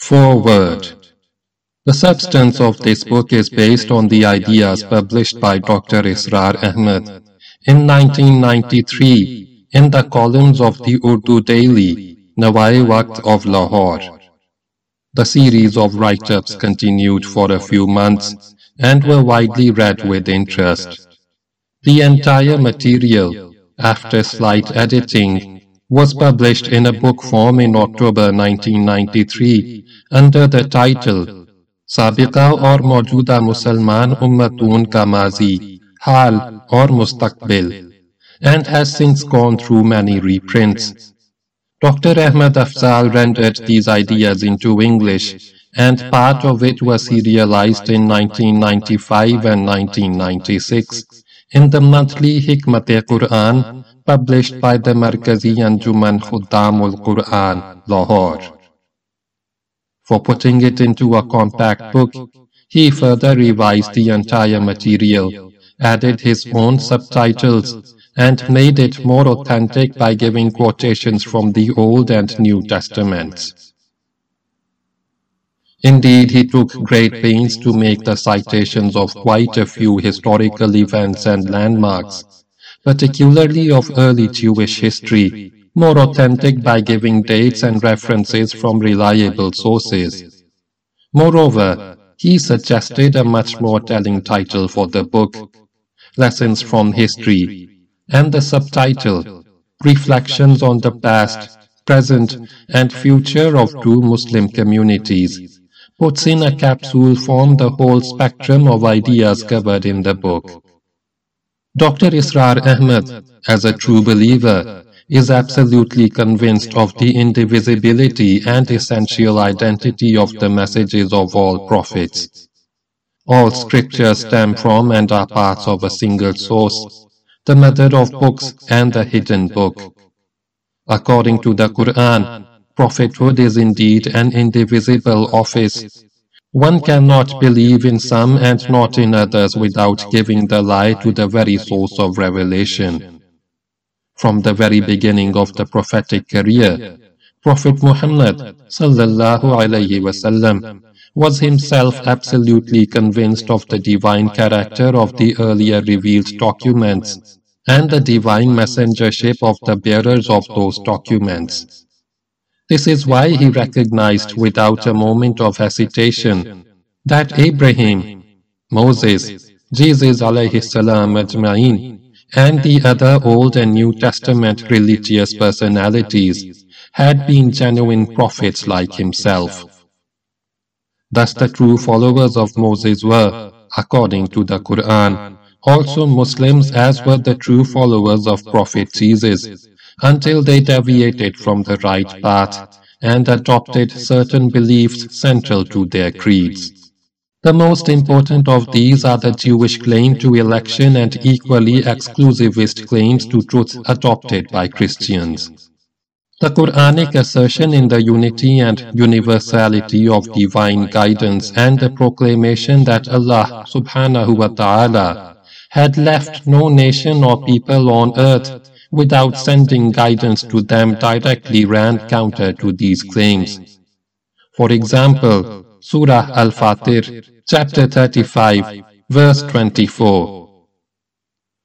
Foreword The substance of this book is based on the ideas published by Dr. Israr Ahmed in 1993 in the columns of the Urdu daily Nawai Waqt of Lahore. The series of write-ups continued for a few months and were widely read with interest. The entire material, after slight editing, was published in a book form in October 1993 under the title Sabiqa or Maujuda Musalman Ummatun Ka Mazi, Hal or Mustaqbil, and has since gone through many reprints. Dr. Ahmed Afzal rendered these ideas into English, and part of it was serialized in 1995 and 1996 in the monthly Hikmat-e-Quran published by the Markazi Anjuman Khuddamul Quran, Lahore. For putting it into a compact book, he further revised the entire material, added his own subtitles, and made it more authentic by giving quotations from the Old and New Testaments. Indeed, he took great pains to make the citations of quite a few historical events and landmarks, particularly of early Jewish history, more authentic by giving dates and references from reliable sources. Moreover, he suggested a much more telling title for the book, Lessons from History, and the subtitle, Reflections on the Past, Present, and Future of Two Muslim Communities, puts in a capsule form the whole spectrum of ideas covered in the book. Dr. Israr Ahmed, as a true believer, is absolutely convinced of the indivisibility and essential identity of the messages of all prophets. All scriptures stem from and are parts of a single source, the mother of books and the hidden book. According to the Quran, prophethood is indeed an indivisible office. One cannot believe in some and not in others without giving the lie to the very source of revelation. From the very beginning of the prophetic career, Prophet Muhammad wasallam was himself absolutely convinced of the divine character of the earlier revealed documents and the divine messengership of the bearers of those documents. This is why he recognized without a moment of hesitation that Abraham, Moses, Jesus salam ajma'in, and the other Old and New Testament religious personalities had been genuine prophets like himself. Thus the true followers of Moses were, according to the Quran, also Muslims as were the true followers of Prophet Jesus, until they deviated from the right path and adopted certain beliefs central to their creeds. The most important of these are the Jewish claim to election and equally exclusivist claims to truth adopted by Christians. The Quranic assertion in the unity and universality of divine guidance and the proclamation that Allah subhanahu wa ta'ala had left no nation or people on earth without sending guidance to them directly ran counter to these claims. For example, Surah Al-Fatir, chapter 35, verse 24.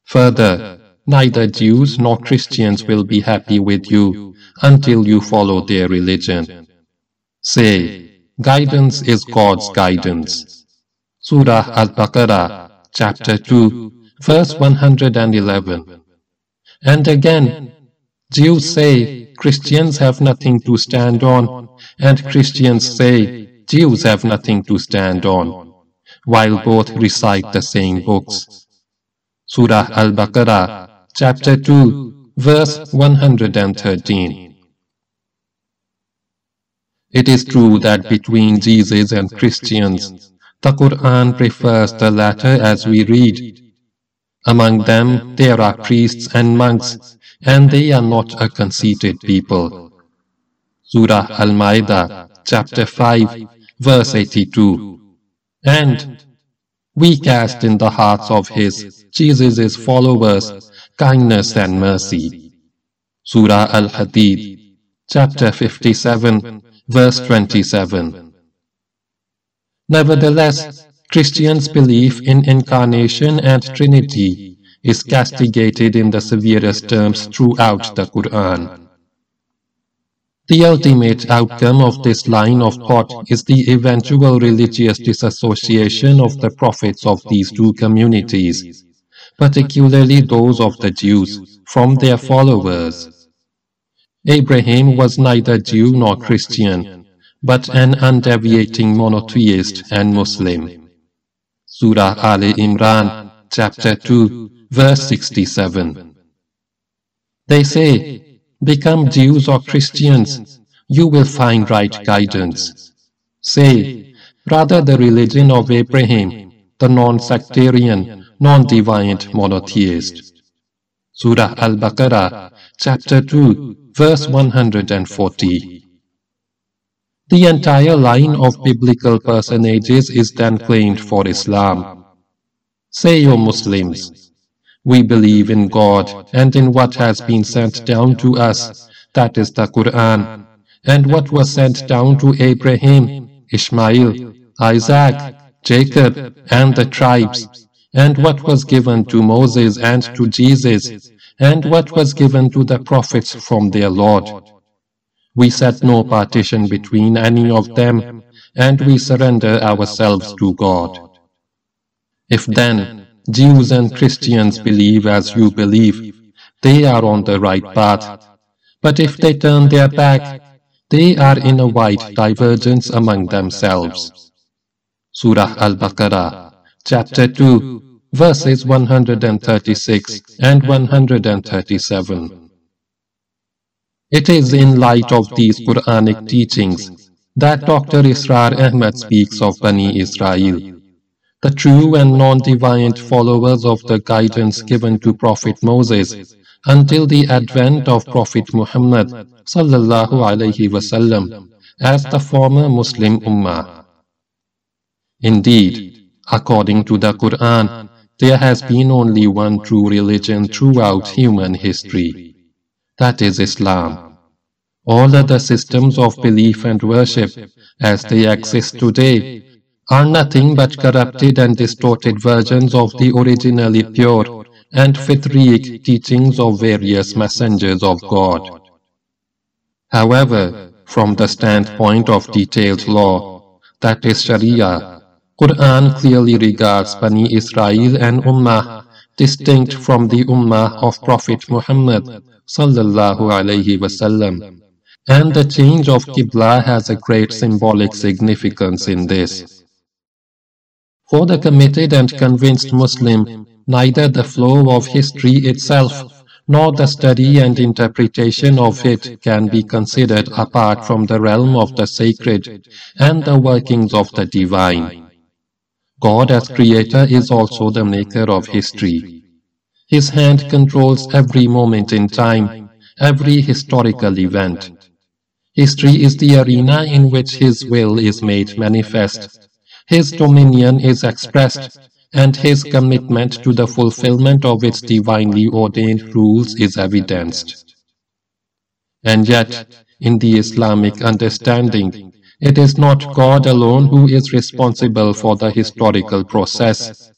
Further, neither Jews nor Christians will be happy with you until you follow their religion. Say, guidance is God's guidance. Surah Al-Baqarah, chapter 2, verse 111. And again, Jews say Christians have nothing to stand on, and Christians say Jews have nothing to stand on, while both recite the same books. Surah Al-Baqarah, chapter 2, verse 113. It is true that between Jesus and Christians, the Quran prefers the latter as we read. Among them there are priests and monks, and they are not a conceited people. Surah Al-Ma'idah, chapter 5, verse 82. And we cast in the hearts of his, Jesus' followers, kindness and mercy. Surah Al-Hadid, chapter 57, verse 27. Nevertheless, Christians' belief in incarnation and Trinity is castigated in the severest terms throughout the Quran. The ultimate outcome of this line of thought is the eventual religious disassociation of the prophets of these two communities, particularly those of the Jews, from their followers. Abraham was neither Jew nor Christian, but an undeviating monotheist and Muslim. Surah Ali Imran, chapter 2, verse 67. They say, become Jews or Christians, you will find right guidance. Say, rather the religion of Abraham, the non-sectarian, non-deviant monotheist. Surah Al-Baqarah, chapter 2, verse 140. The entire line of biblical personages is then claimed for Islam. Say, O Muslims, we believe in God and in what has been sent down to us, that is the Quran, and what was sent down to Abraham, Ishmael, Isaac, Jacob, and the tribes, and what was given to Moses and to Jesus, and what was given to the prophets from their Lord. We set no partition between any of them, and we surrender ourselves to God. If then Jews and Christians believe as you believe, they are on the right path. But if they turn their back, they are in a wide divergence among themselves. Surah Al-Baqarah, chapter 2, verses 136 and 137. It is in light of these Quranic teachings that Dr. Israr Ahmed speaks of Bani Israel the true and non-deviant followers of the guidance given to Prophet Moses until the advent of Prophet Muhammad sallallahu alaihi wasallam as the former Muslim Ummah. Indeed, according to the Quran, there has been only one true religion throughout human history. That is Islam. All other systems of belief and worship, as they exist today, are nothing but corrupted and distorted versions of the originally pure and fitric teachings of various messengers of God. However, from the standpoint of detailed law, that is Sharia, Quran clearly regards Bani Israel and Ummah distinct from the Ummah of Prophet Muhammad sallallahu alaihi wasallam, and the change of Qibla has a great symbolic significance in this. For the committed and convinced Muslim, neither the flow of history itself nor the study and interpretation of it can be considered apart from the realm of the sacred and the workings of the divine. God as creator is also the maker of history. His hand controls every moment in time, every historical event. History is the arena in which His will is made manifest his dominion is expressed, and his commitment to the fulfillment of its divinely ordained rules is evidenced. And yet, in the Islamic understanding, it is not God alone who is responsible for the historical process.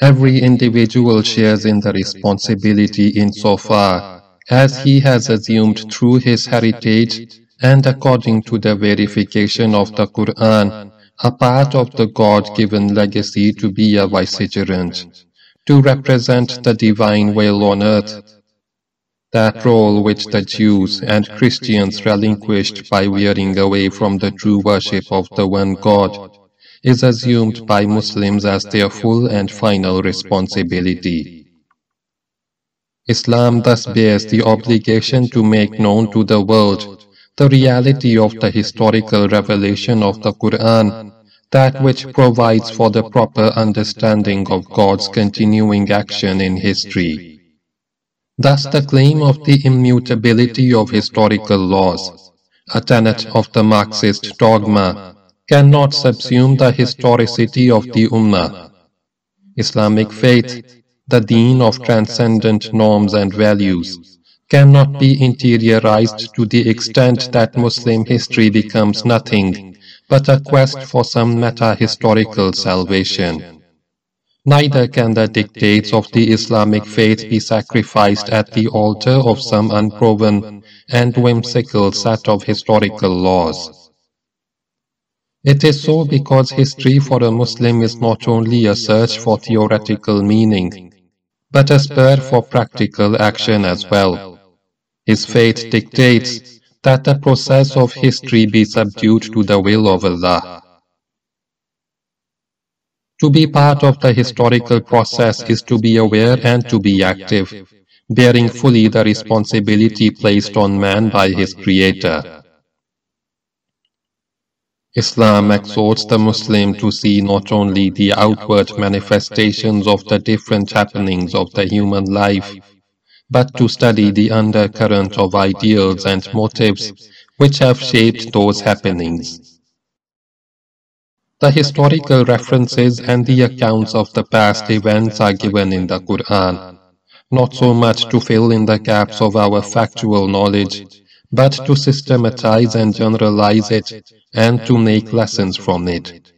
Every individual shares in the responsibility insofar as he has assumed through his heritage and according to the verification of the Quran a part of the God-given legacy to be a vicegerent, to represent the divine will on earth, that role which the Jews and Christians relinquished by veering away from the true worship of the one God, is assumed by Muslims as their full and final responsibility. Islam thus bears the obligation to make known to the world the reality of the historical revelation of the Quran, that which provides for the proper understanding of God's continuing action in history. Thus the claim of the immutability of historical laws, a tenet of the Marxist dogma, cannot subsume the historicity of the Ummah. Islamic faith, the deen of transcendent norms and values, cannot be interiorized to the extent that Muslim history becomes nothing but a quest for some meta-historical salvation. Neither can the dictates of the Islamic faith be sacrificed at the altar of some unproven and whimsical set of historical laws. It is so because history for a Muslim is not only a search for theoretical meaning, but a spur for practical action as well. His faith dictates that the process of history be subdued to the will of Allah. To be part of the historical process is to be aware and to be active, bearing fully the responsibility placed on man by his Creator. Islam exhorts the Muslim to see not only the outward manifestations of the different happenings of the human life, but to study the undercurrent of ideals and motives which have shaped those happenings. The historical references and the accounts of the past events are given in the Quran, not so much to fill in the gaps of our factual knowledge, but to systematize and generalize it and to make lessons from it.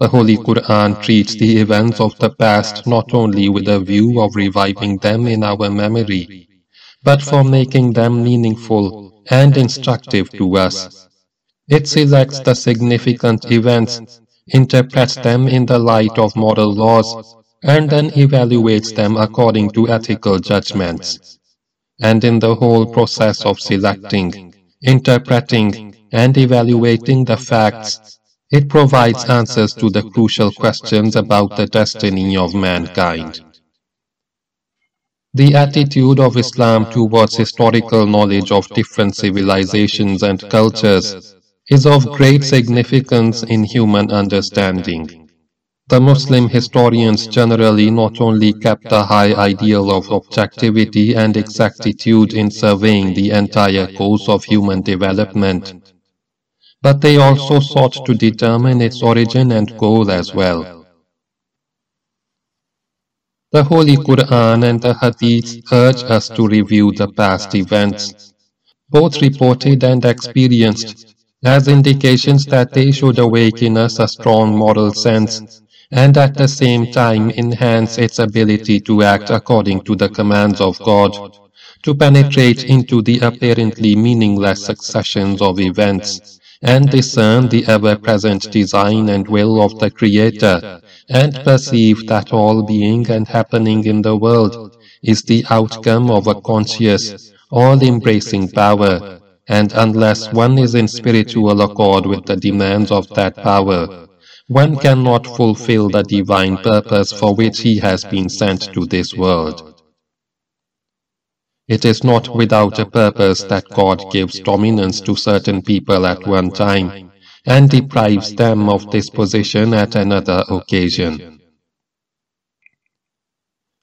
The Holy Quran treats the events of the past not only with a view of reviving them in our memory, but for making them meaningful and instructive to us it selects the significant events, interprets them in the light of moral laws, and then evaluates them according to ethical judgments. And in the whole process of selecting, interpreting, and evaluating the facts, it provides answers to the crucial questions about the destiny of mankind. The attitude of Islam towards historical knowledge of different civilizations and cultures is of great significance in human understanding. The Muslim historians generally not only kept a high ideal of objectivity and exactitude in surveying the entire course of human development, but they also sought to determine its origin and goal as well. The Holy Quran and the Hadith urge us to review the past events, both reported and experienced, as indications that they should awaken us a strong moral sense and at the same time enhance its ability to act according to the commands of God, to penetrate into the apparently meaningless successions of events, and discern the ever-present design and will of the Creator, and perceive that all being and happening in the world is the outcome of a conscious, all-embracing power, and unless one is in spiritual accord with the demands of that power, one cannot fulfill the divine purpose for which he has been sent to this world. It is not without a purpose that God gives dominance to certain people at one time and deprives them of this position at another occasion.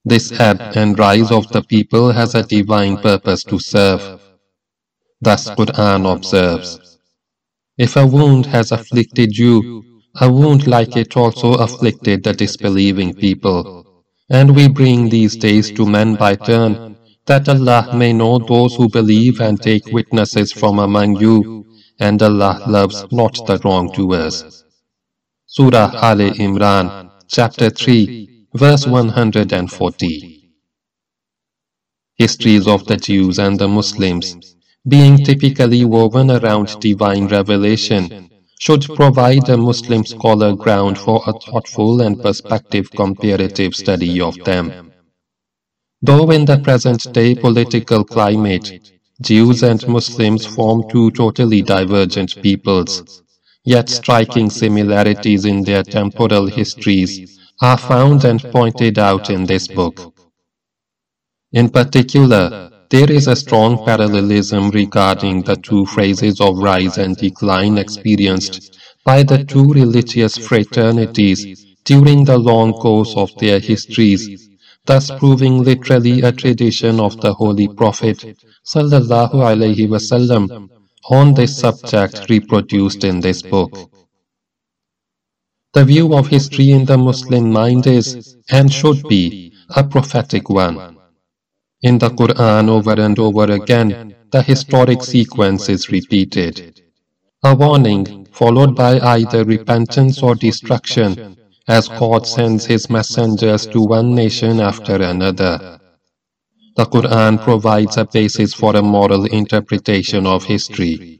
This ebb and rise of the people has a divine purpose to serve, Thus Quran observes, If a wound has afflicted you, a wound like it also afflicted the disbelieving people. And we bring these days to men by turn, that Allah may know those who believe and take witnesses from among you, and Allah loves not the wrongdoers. Surah Al Imran, chapter 3, verse 140. Histories of the Jews and the Muslims being typically woven around divine revelation, should provide a Muslim scholar ground for a thoughtful and perspective comparative study of them. Though in the present-day political climate, Jews and Muslims form two totally divergent peoples, yet striking similarities in their temporal histories are found and pointed out in this book. In particular, there is a strong parallelism regarding the two phases of rise and decline experienced by the two religious fraternities during the long course of their histories, thus proving literally a tradition of the Holy Prophet sallallahu alaihi wasallam on this subject reproduced in this book. The view of history in the Muslim mind is, and should be, a prophetic one. In the Quran over and over again, the historic sequence is repeated. A warning followed by either repentance or destruction, as God sends His messengers to one nation after another. The Quran provides a basis for a moral interpretation of history.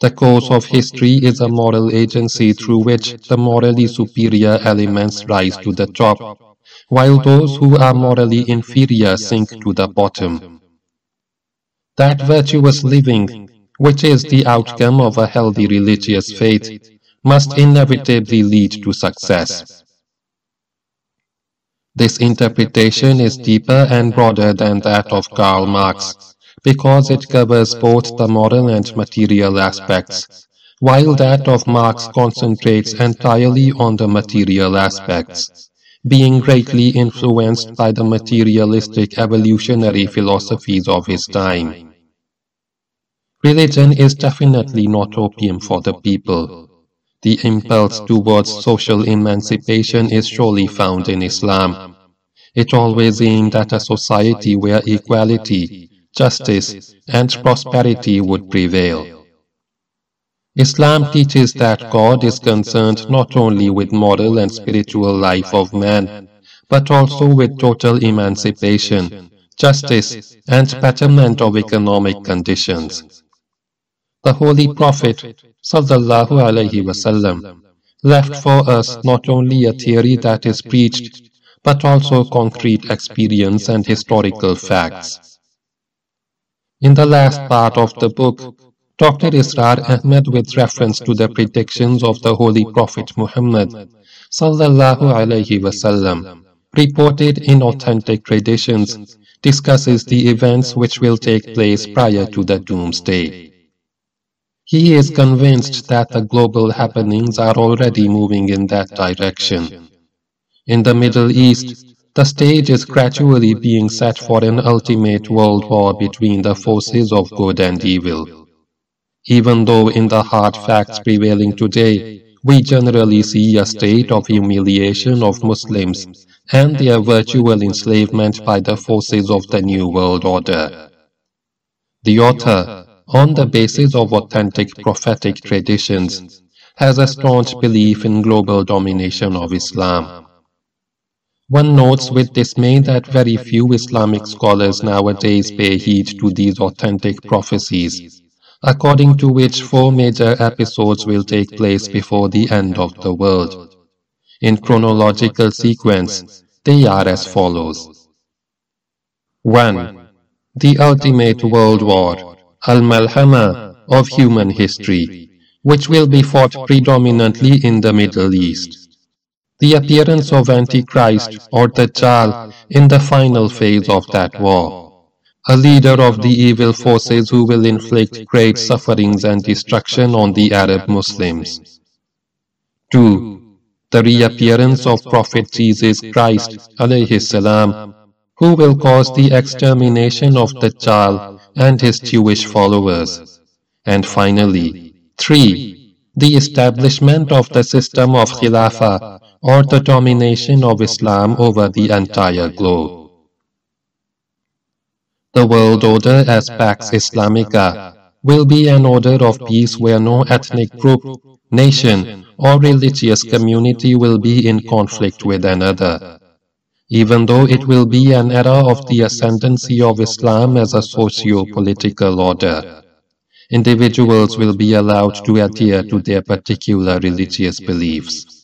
The course of history is a moral agency through which the morally superior elements rise to the top, while those who are morally inferior sink to the bottom. That virtuous living, which is the outcome of a healthy religious faith, must inevitably lead to success. This interpretation is deeper and broader than that of Karl Marx, because it covers both the moral and material aspects, while that of Marx concentrates entirely on the material aspects, being greatly influenced by the materialistic evolutionary philosophies of his time. Religion is definitely not opium for the people. The impulse towards social emancipation is surely found in Islam. It always aimed at a society where equality, justice, and prosperity would prevail. Islam teaches that God is concerned not only with moral and spiritual life of man, but also with total emancipation, justice, and betterment of economic conditions. The Holy Prophet sallallahu alaihi wasallam left for us not only a theory that is preached, but also concrete experience and historical facts. In the last part of the book, Dr. Israr Ahmed with reference to the predictions of the Holy Prophet Muhammad sallallahu alaihi wasallam reported in authentic traditions discusses the events which will take place prior to the doomsday. He is convinced that the global happenings are already moving in that direction. In the Middle East, the stage is gradually being set for an ultimate world war between the forces of good and evil. Even though in the hard facts prevailing today, we generally see a state of humiliation of Muslims and their virtual enslavement by the forces of the New World Order. The author, on the basis of authentic prophetic traditions, has a staunch belief in global domination of Islam. One notes with dismay that very few Islamic scholars nowadays pay heed to these authentic prophecies, according to which four major episodes will take place before the end of the world. In chronological sequence, they are as follows. 1. The ultimate world war, Al-Malhama of human history, which will be fought predominantly in the Middle East the appearance of Antichrist or the Dajjal in the final phase of that war, a leader of the evil forces who will inflict great sufferings and destruction on the Arab Muslims. 2. The reappearance of Prophet Jesus Christ salam, who will cause the extermination of Dajjal and his Jewish followers. And finally, 3. The establishment of the system of Khilafah or the domination of Islam over the entire globe. The world order as Pax Islamica will be an order of peace where no ethnic group, nation, or religious community will be in conflict with another. Even though it will be an era of the ascendancy of Islam as a socio-political order, individuals will be allowed to adhere to their particular religious beliefs.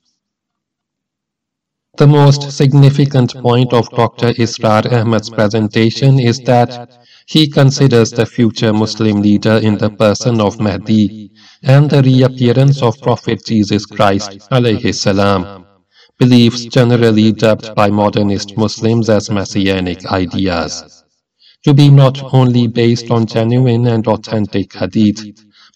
The most significant point of Dr. Israr Ahmed's presentation is that he considers the future Muslim leader in the person of Mahdi and the reappearance of Prophet Jesus Christ salam, beliefs generally dubbed by modernist Muslims as messianic ideas, to be not only based on genuine and authentic hadith,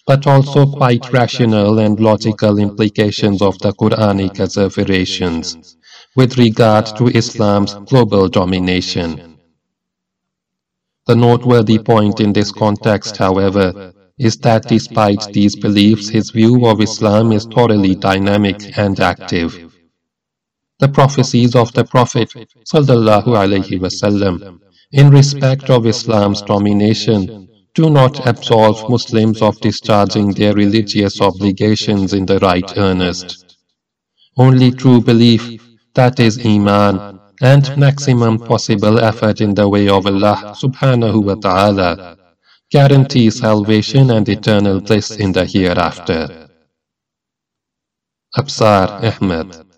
but also quite rational and logical implications of the Quranic asseverations with regard to uh, Islam's global domination. The noteworthy point in this context, however, is that despite these beliefs, his view of Islam is thoroughly dynamic and active. The prophecies of the Prophet wasallam in respect of Islam's domination do not absolve Muslims of discharging their religious obligations in the right earnest. Only true belief, that is Iman, and maximum possible effort in the way of Allah subhanahu wa ta'ala guarantee salvation and eternal bliss in the hereafter. Absar Ahmed